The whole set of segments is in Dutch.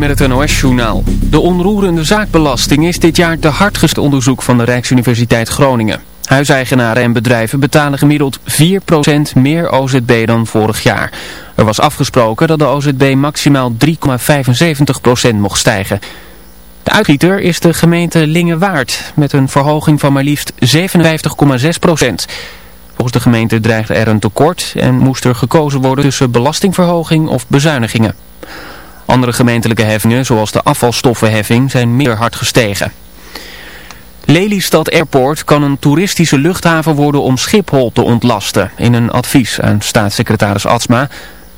met het NOS-journaal. De onroerende zaakbelasting is dit jaar de hardgest onderzoek van de Rijksuniversiteit Groningen. Huiseigenaren en bedrijven betalen gemiddeld 4% meer OZB dan vorig jaar. Er was afgesproken dat de OZB maximaal 3,75% mocht stijgen. De uitgieter is de gemeente Lingewaard met een verhoging van maar liefst 57,6%. Volgens de gemeente dreigde er een tekort en moest er gekozen worden tussen belastingverhoging of bezuinigingen. Andere gemeentelijke heffingen, zoals de afvalstoffenheffing, zijn meer hard gestegen. Lelystad Airport kan een toeristische luchthaven worden om Schiphol te ontlasten. In een advies aan staatssecretaris Atsma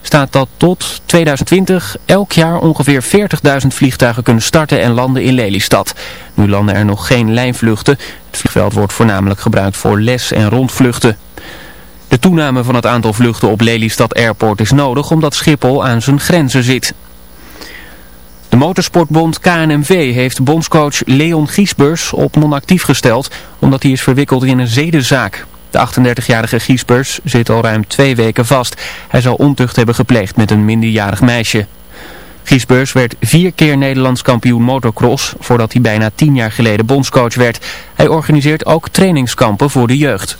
staat dat tot 2020 elk jaar ongeveer 40.000 vliegtuigen kunnen starten en landen in Lelystad. Nu landen er nog geen lijnvluchten. Het vliegveld wordt voornamelijk gebruikt voor les- en rondvluchten. De toename van het aantal vluchten op Lelystad Airport is nodig omdat Schiphol aan zijn grenzen zit. De motorsportbond KNMV heeft bondscoach Leon Giesbers op non-actief gesteld omdat hij is verwikkeld in een zedenzaak. De 38-jarige Giesbers zit al ruim twee weken vast. Hij zou ontucht hebben gepleegd met een minderjarig meisje. Giesbers werd vier keer Nederlands kampioen motocross voordat hij bijna tien jaar geleden bondscoach werd. Hij organiseert ook trainingskampen voor de jeugd.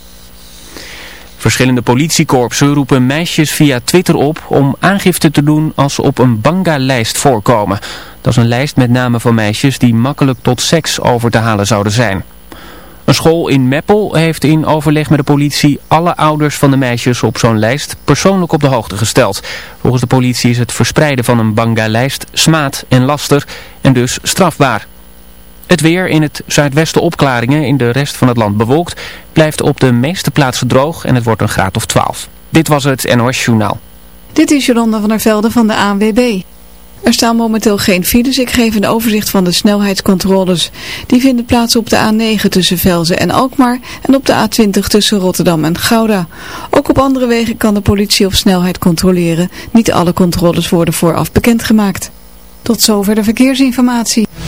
Verschillende politiekorpsen roepen meisjes via Twitter op om aangifte te doen als ze op een banga-lijst voorkomen. Dat is een lijst met namen van meisjes die makkelijk tot seks over te halen zouden zijn. Een school in Meppel heeft in overleg met de politie alle ouders van de meisjes op zo'n lijst persoonlijk op de hoogte gesteld. Volgens de politie is het verspreiden van een banga-lijst smaad en laster en dus strafbaar. Het weer in het zuidwesten opklaringen, in de rest van het land bewolkt, blijft op de meeste plaatsen droog en het wordt een graad of 12. Dit was het NOS Journaal. Dit is Jolanda van der Velde van de ANWB. Er staan momenteel geen files. Ik geef een overzicht van de snelheidscontroles. Die vinden plaats op de A9 tussen Velzen en Alkmaar en op de A20 tussen Rotterdam en Gouda. Ook op andere wegen kan de politie op snelheid controleren. Niet alle controles worden vooraf bekendgemaakt. Tot zover de verkeersinformatie.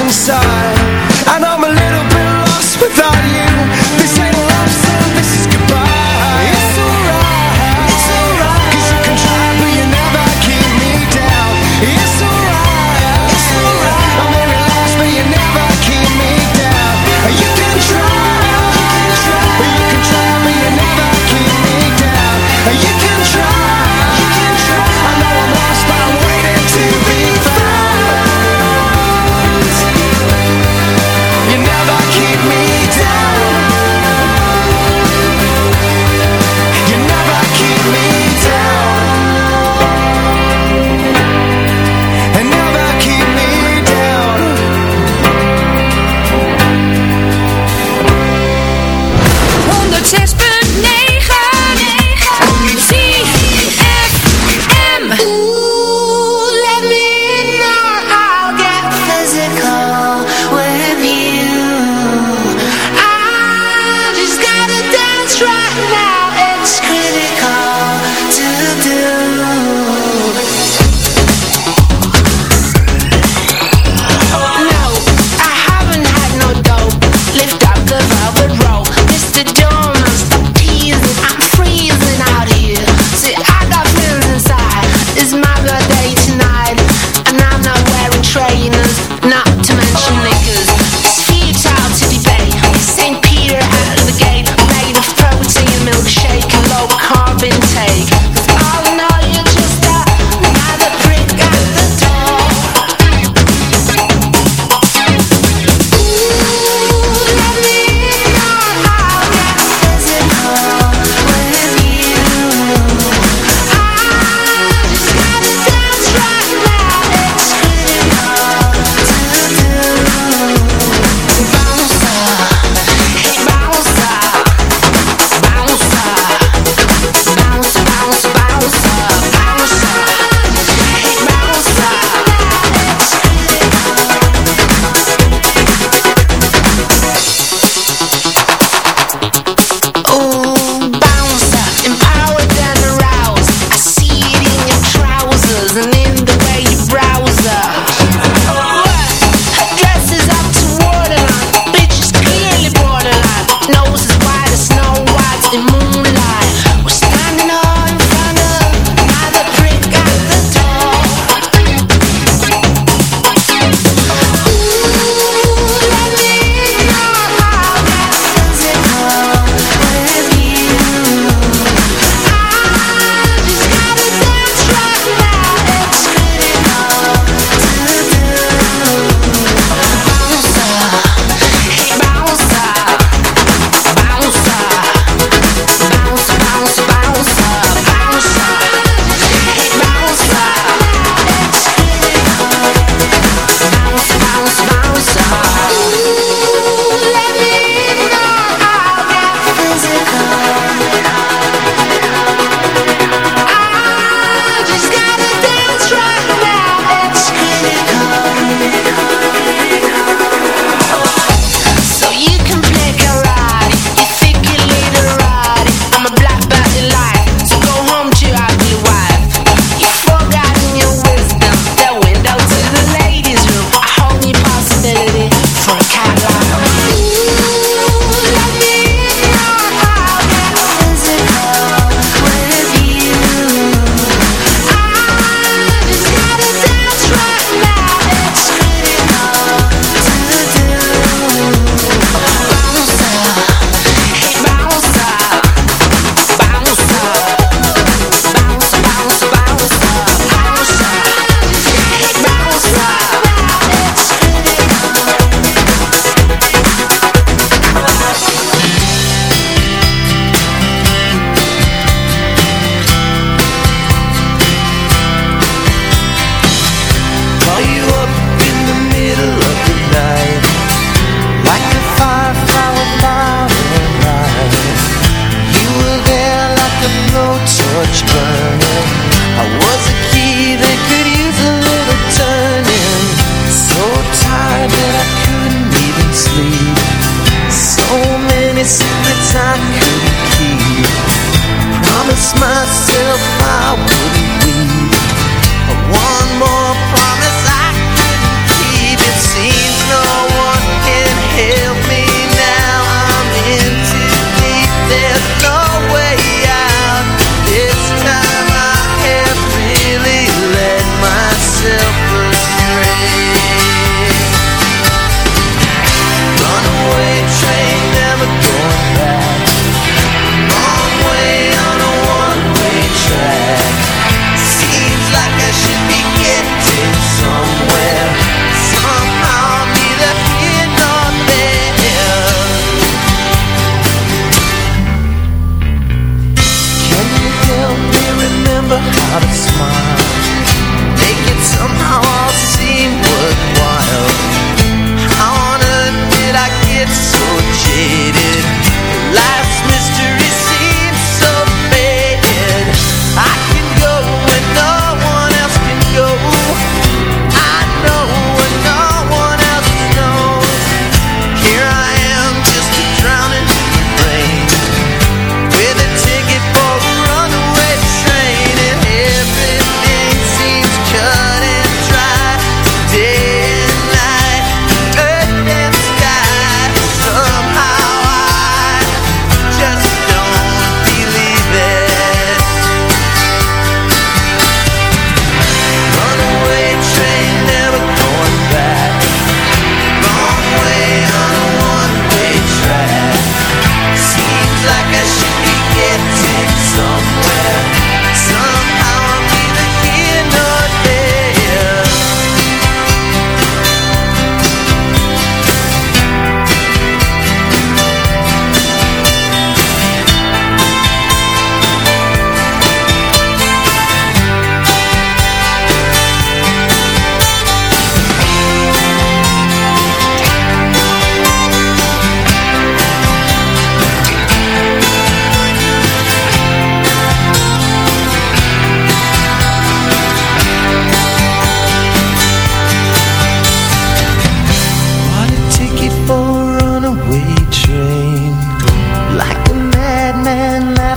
inside.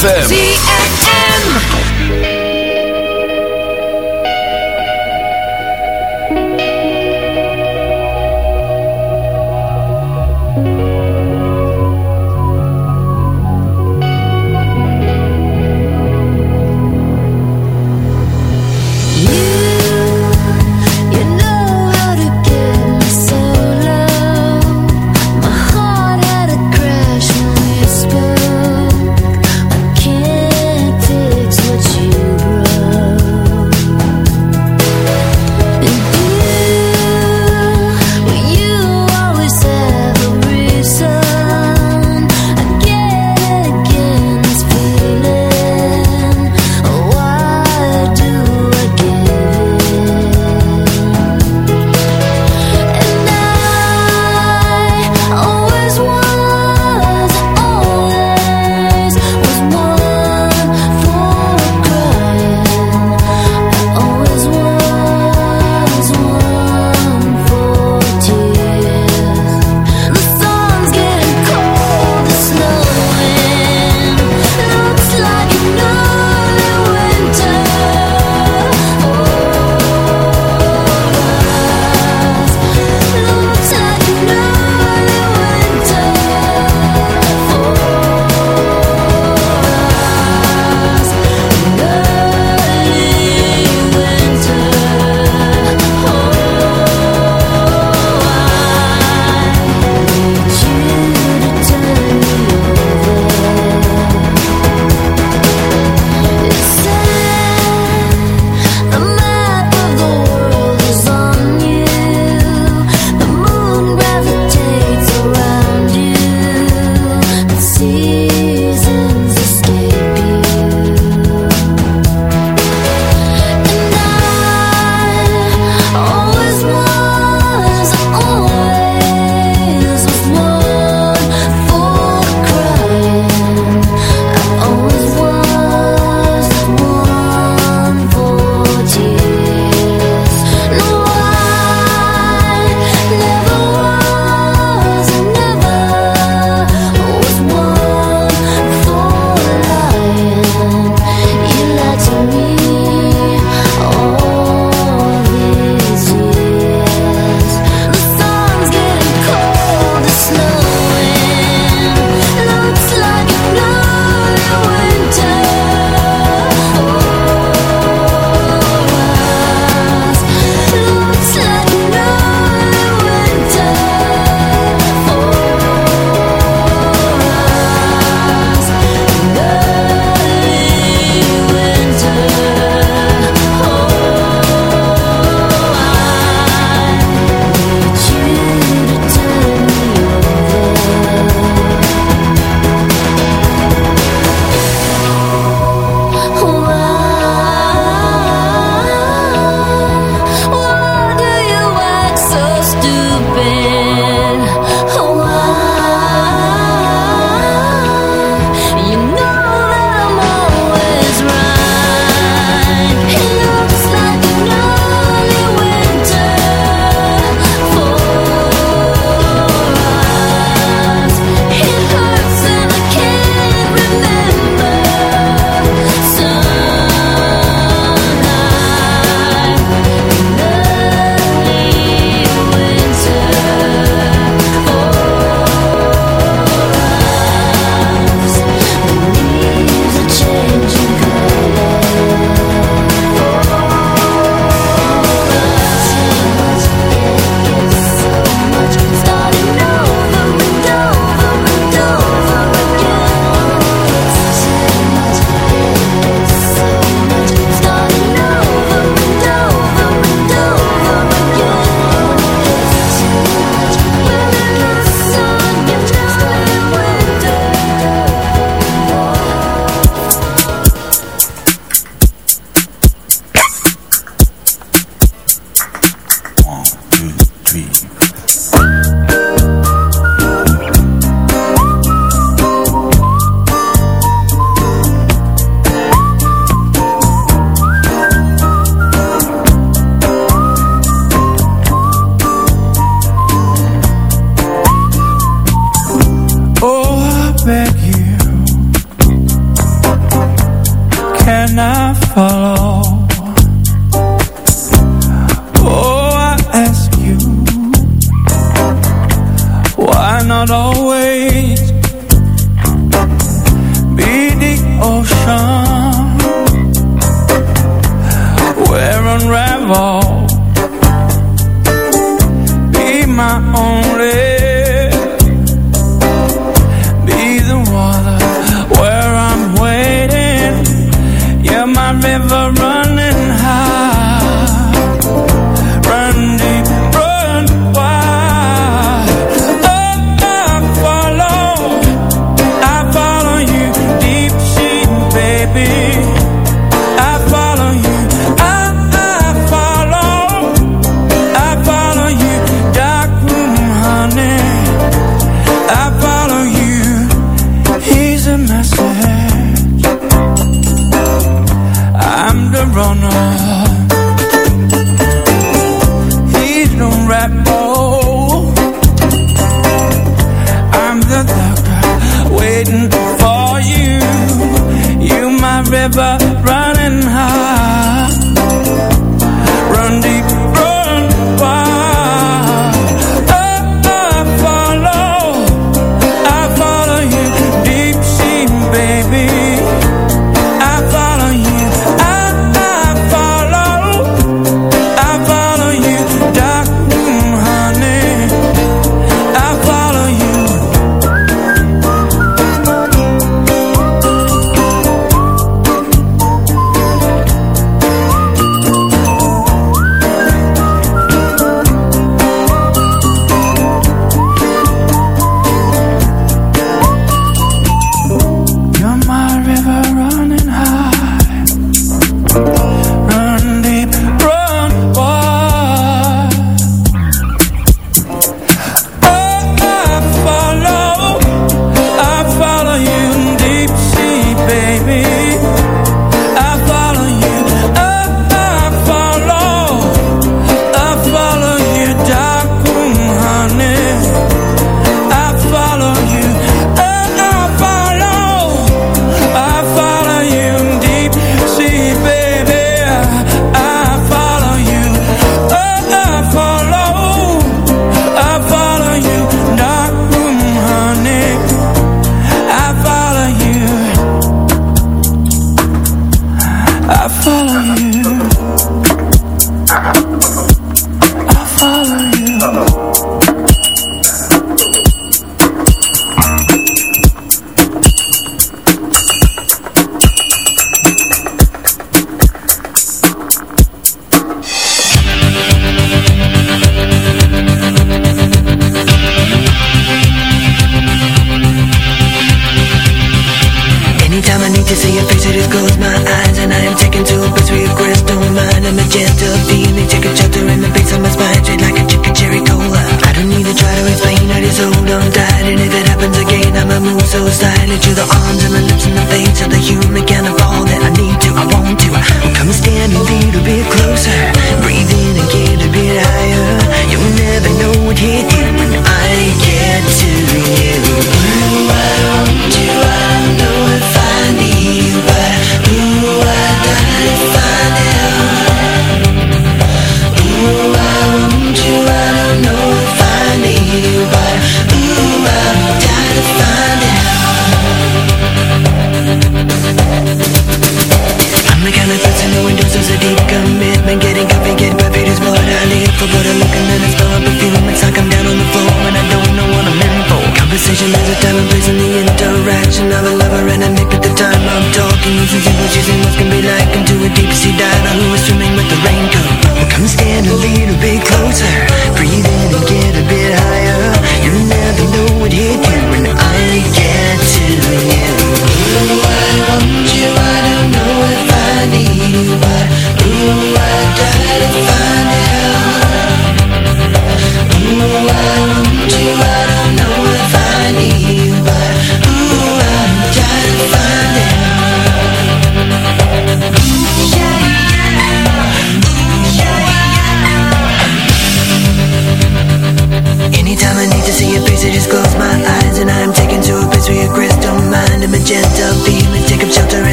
ZFM.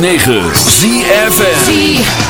106.9 ZFM